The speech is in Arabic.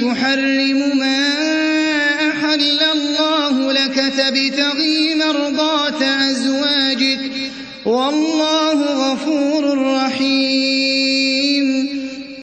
تحرم ما أحل الله لك تبتغي مرضات أزواجك. والله غفور